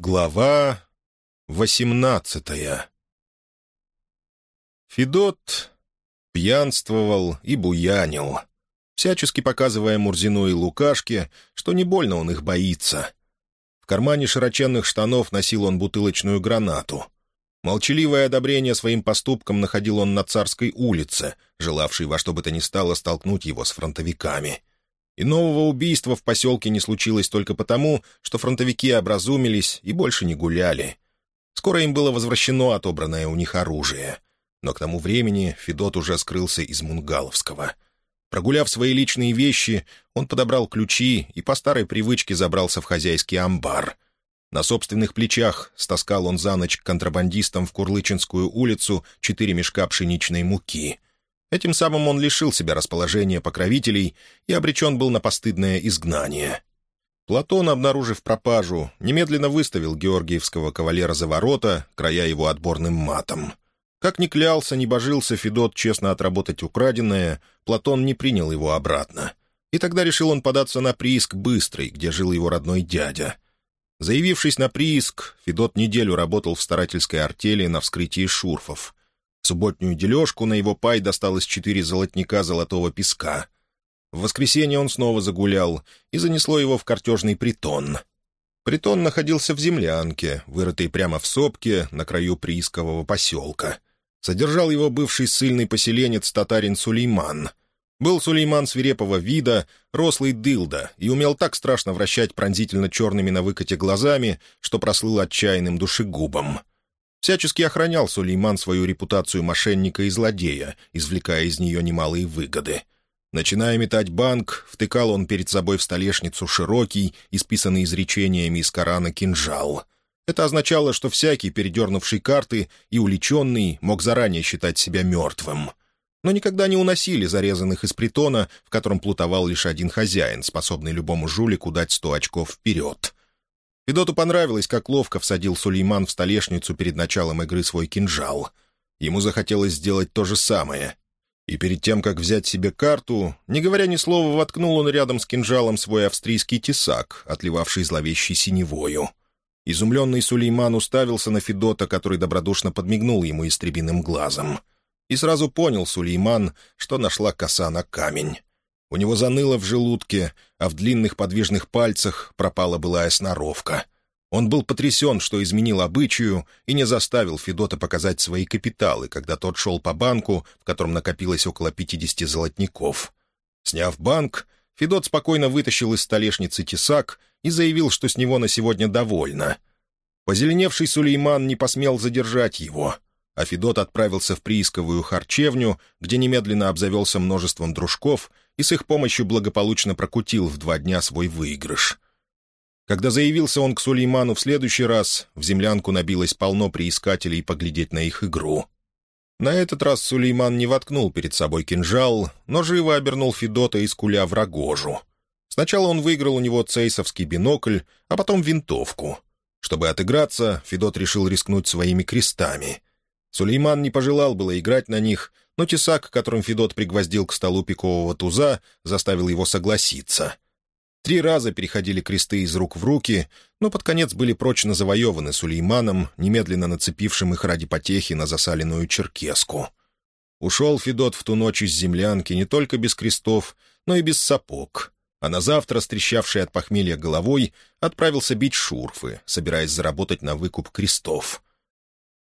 Глава восемнадцатая Федот пьянствовал и буянил, всячески показывая Мурзину и Лукашке, что не больно он их боится. В кармане широченных штанов носил он бутылочную гранату. Молчаливое одобрение своим поступкам находил он на Царской улице, желавший во что бы то ни стало столкнуть его с фронтовиками — и нового убийства в поселке не случилось только потому, что фронтовики образумились и больше не гуляли. Скоро им было возвращено отобранное у них оружие. Но к тому времени Федот уже скрылся из Мунгаловского. Прогуляв свои личные вещи, он подобрал ключи и по старой привычке забрался в хозяйский амбар. На собственных плечах стаскал он за ночь к контрабандистам в Курлычинскую улицу четыре мешка пшеничной муки — Этим самым он лишил себя расположения покровителей и обречен был на постыдное изгнание. Платон, обнаружив пропажу, немедленно выставил георгиевского кавалера за ворота, края его отборным матом. Как ни клялся, ни божился Федот честно отработать украденное, Платон не принял его обратно. И тогда решил он податься на прииск Быстрый, где жил его родной дядя. Заявившись на прииск, Федот неделю работал в старательской артели на вскрытии шурфов субботнюю дележку на его пай досталось четыре золотника золотого песка. В воскресенье он снова загулял, и занесло его в картежный притон. Притон находился в землянке, вырытой прямо в сопке на краю приискового поселка. Содержал его бывший ссыльный поселенец татарин Сулейман. Был Сулейман свирепого вида, рослый дылда, и умел так страшно вращать пронзительно черными на выкате глазами, что прослыл отчаянным душегубом. Всячески охранял Сулейман свою репутацию мошенника и злодея, извлекая из нее немалые выгоды. Начиная метать банк, втыкал он перед собой в столешницу широкий, исписанный изречениями из Корана кинжал. Это означало, что всякий, передернувший карты и уличенный, мог заранее считать себя мертвым. Но никогда не уносили зарезанных из притона, в котором плутовал лишь один хозяин, способный любому жулику дать сто очков вперед — Федоту понравилось, как ловко всадил Сулейман в столешницу перед началом игры свой кинжал. Ему захотелось сделать то же самое. И перед тем, как взять себе карту, не говоря ни слова, воткнул он рядом с кинжалом свой австрийский тесак, отливавший зловещей синевою. Изумленный Сулейман уставился на Федота, который добродушно подмигнул ему истребиным глазом. И сразу понял Сулейман, что нашла коса на камень. У него заныло в желудке, а в длинных подвижных пальцах пропала былая сноровка. Он был потрясен, что изменил обычаю, и не заставил Федота показать свои капиталы, когда тот шел по банку, в котором накопилось около пятидесяти золотников. Сняв банк, Федот спокойно вытащил из столешницы тесак и заявил, что с него на сегодня довольно. Позеленевший Сулейман не посмел задержать его — а Федот отправился в приисковую харчевню, где немедленно обзавелся множеством дружков и с их помощью благополучно прокутил в два дня свой выигрыш. Когда заявился он к Сулейману в следующий раз, в землянку набилось полно приискателей поглядеть на их игру. На этот раз Сулейман не воткнул перед собой кинжал, но живо обернул Федота из куля в рогожу. Сначала он выиграл у него цейсовский бинокль, а потом винтовку. Чтобы отыграться, Федот решил рискнуть своими крестами — Сулейман не пожелал было играть на них, но тесак, которым Федот пригвоздил к столу пикового туза, заставил его согласиться. Три раза переходили кресты из рук в руки, но под конец были прочно завоеваны Сулейманом, немедленно нацепившим их ради потехи на засаленную черкеску. Ушел Федот в ту ночь из землянки не только без крестов, но и без сапог, а на завтра, стрещавший от похмелья головой, отправился бить шурфы, собираясь заработать на выкуп крестов —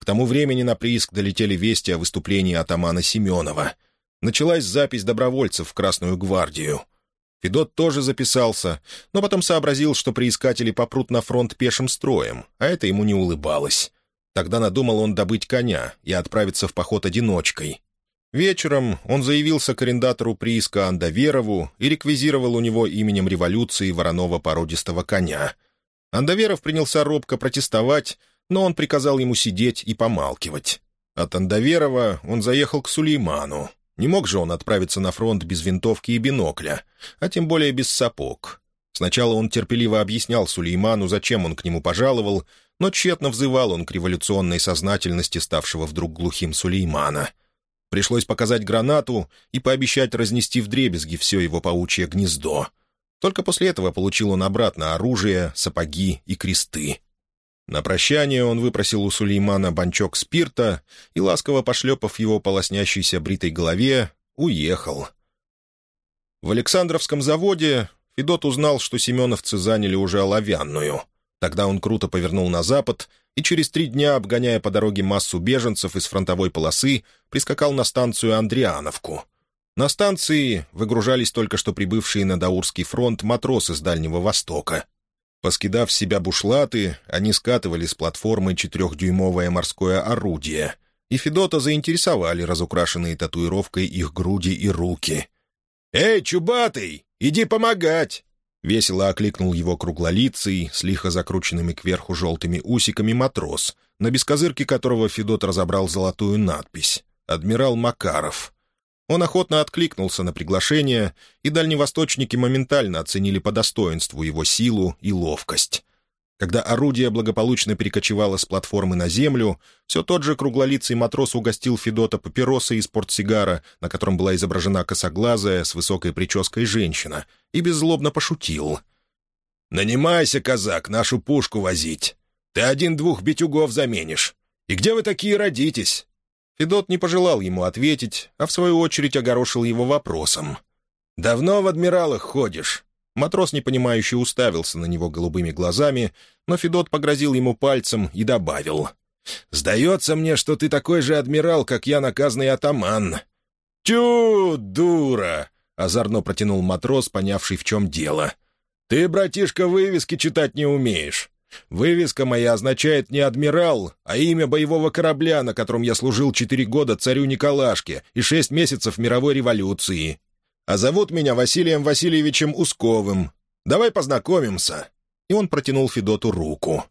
к тому времени на прииск долетели вести о выступлении атамана Семенова. Началась запись добровольцев в Красную гвардию. Федот тоже записался, но потом сообразил, что приискатели попрут на фронт пешим строем, а это ему не улыбалось. Тогда надумал он добыть коня и отправиться в поход одиночкой. Вечером он заявился к арендатору прииска Андоверову и реквизировал у него именем революции вороного породистого коня. Андоверов принялся робко протестовать, но он приказал ему сидеть и помалкивать. От Андоверова он заехал к Сулейману. Не мог же он отправиться на фронт без винтовки и бинокля, а тем более без сапог. Сначала он терпеливо объяснял Сулейману, зачем он к нему пожаловал, но тщетно взывал он к революционной сознательности ставшего вдруг глухим Сулеймана. Пришлось показать гранату и пообещать разнести вдребезги все его паучье гнездо. Только после этого получил он обратно оружие, сапоги и кресты. На прощание он выпросил у Сулеймана банчок спирта и, ласково пошлепав его по лоснящейся бритой голове, уехал. В Александровском заводе Федот узнал, что семеновцы заняли уже оловянную. Тогда он круто повернул на запад и через три дня, обгоняя по дороге массу беженцев из фронтовой полосы, прискакал на станцию Андриановку. На станции выгружались только что прибывшие на Даурский фронт матросы с Дальнего Востока. Поскидав с себя бушлаты, они скатывали с платформы четырехдюймовое морское орудие, и Федота заинтересовали разукрашенные татуировкой их груди и руки. «Эй, чубатый, иди помогать!» Весело окликнул его круглолицый, с лихо закрученными кверху желтыми усиками матрос, на бескозырке которого Федот разобрал золотую надпись «Адмирал Макаров». Он охотно откликнулся на приглашение, и дальневосточники моментально оценили по достоинству его силу и ловкость. Когда орудие благополучно перекочевало с платформы на землю, все тот же круглолицый матрос угостил Федота папиросой из портсигара, на котором была изображена косоглазая с высокой прической женщина, и беззлобно пошутил. «Нанимайся, казак, нашу пушку возить. Ты один-двух битюгов заменишь. И где вы такие родитесь?» Федот не пожелал ему ответить, а в свою очередь огорошил его вопросом. «Давно в адмиралах ходишь?» Матрос, непонимающе, уставился на него голубыми глазами, но Федот погрозил ему пальцем и добавил. «Сдается мне, что ты такой же адмирал, как я наказный атаман». «Тю, дура!» — озорно протянул матрос, понявший, в чем дело. «Ты, братишка, вывески читать не умеешь. Вывеска моя означает не адмирал, а имя боевого корабля, на котором я служил четыре года царю Николашке и шесть месяцев мировой революции а зовут меня Василием Васильевичем Усковым. Давай познакомимся». И он протянул Федоту руку.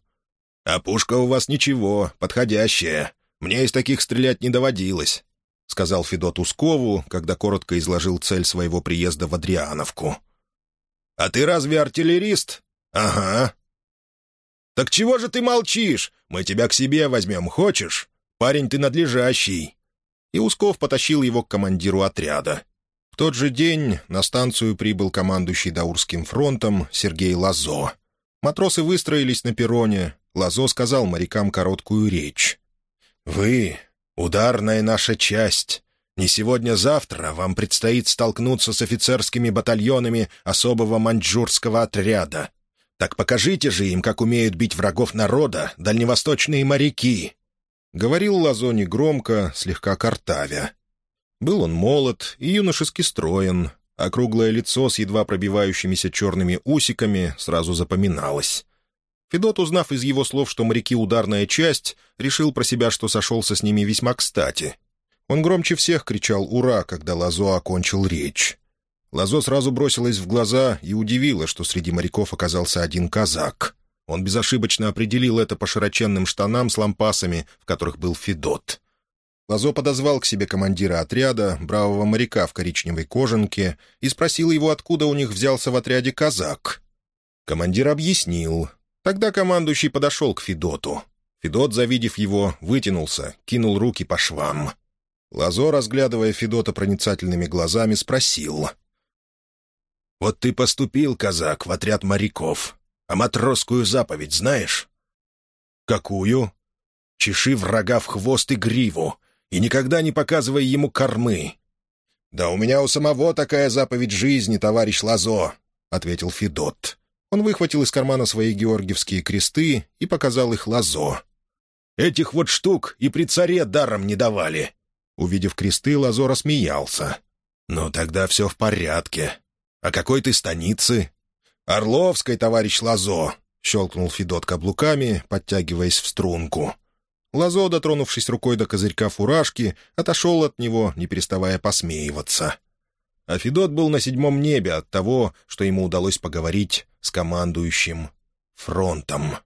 «А пушка у вас ничего, подходящая. Мне из таких стрелять не доводилось», — сказал Федот Ускову, когда коротко изложил цель своего приезда в Адриановку. «А ты разве артиллерист?» «Ага». «Так чего же ты молчишь? Мы тебя к себе возьмем, хочешь? Парень ты надлежащий». И Усков потащил его к командиру отряда тот же день на станцию прибыл командующий Даурским фронтом Сергей Лазо. Матросы выстроились на перроне. Лазо сказал морякам короткую речь. «Вы — ударная наша часть. Не сегодня-завтра вам предстоит столкнуться с офицерскими батальонами особого маньчжурского отряда. Так покажите же им, как умеют бить врагов народа дальневосточные моряки!» Говорил Лазо негромко, слегка картавя. Был он молод и юношески строен, а круглое лицо с едва пробивающимися черными усиками сразу запоминалось. Федот, узнав из его слов, что моряки — ударная часть, решил про себя, что сошелся с ними весьма кстати. Он громче всех кричал «Ура!», когда Лазо окончил речь. Лазо сразу бросилось в глаза и удивило, что среди моряков оказался один казак. Он безошибочно определил это по широченным штанам с лампасами, в которых был Федот. Лазо подозвал к себе командира отряда, бравого моряка в коричневой кожанке, и спросил его, откуда у них взялся в отряде казак. Командир объяснил. Тогда командующий подошел к Федоту. Федот, завидев его, вытянулся, кинул руки по швам. Лазо, разглядывая Федота проницательными глазами, спросил. «Вот ты поступил, казак, в отряд моряков. А матросскую заповедь знаешь?» «Какую?» «Чеши врага в хвост и гриву, и никогда не показывай ему кормы». «Да у меня у самого такая заповедь жизни, товарищ Лазо», — ответил Федот. Он выхватил из кармана свои георгиевские кресты и показал их Лазо. «Этих вот штук и при царе даром не давали». Увидев кресты, Лазо рассмеялся. «Ну, тогда все в порядке. А какой ты станицы?» «Орловской, товарищ Лазо», — щелкнул Федот каблуками, подтягиваясь в струнку. Лазо, дотронувшись рукой до козырька фуражки, отошел от него, не переставая посмеиваться. А Федот был на седьмом небе от того, что ему удалось поговорить с командующим фронтом.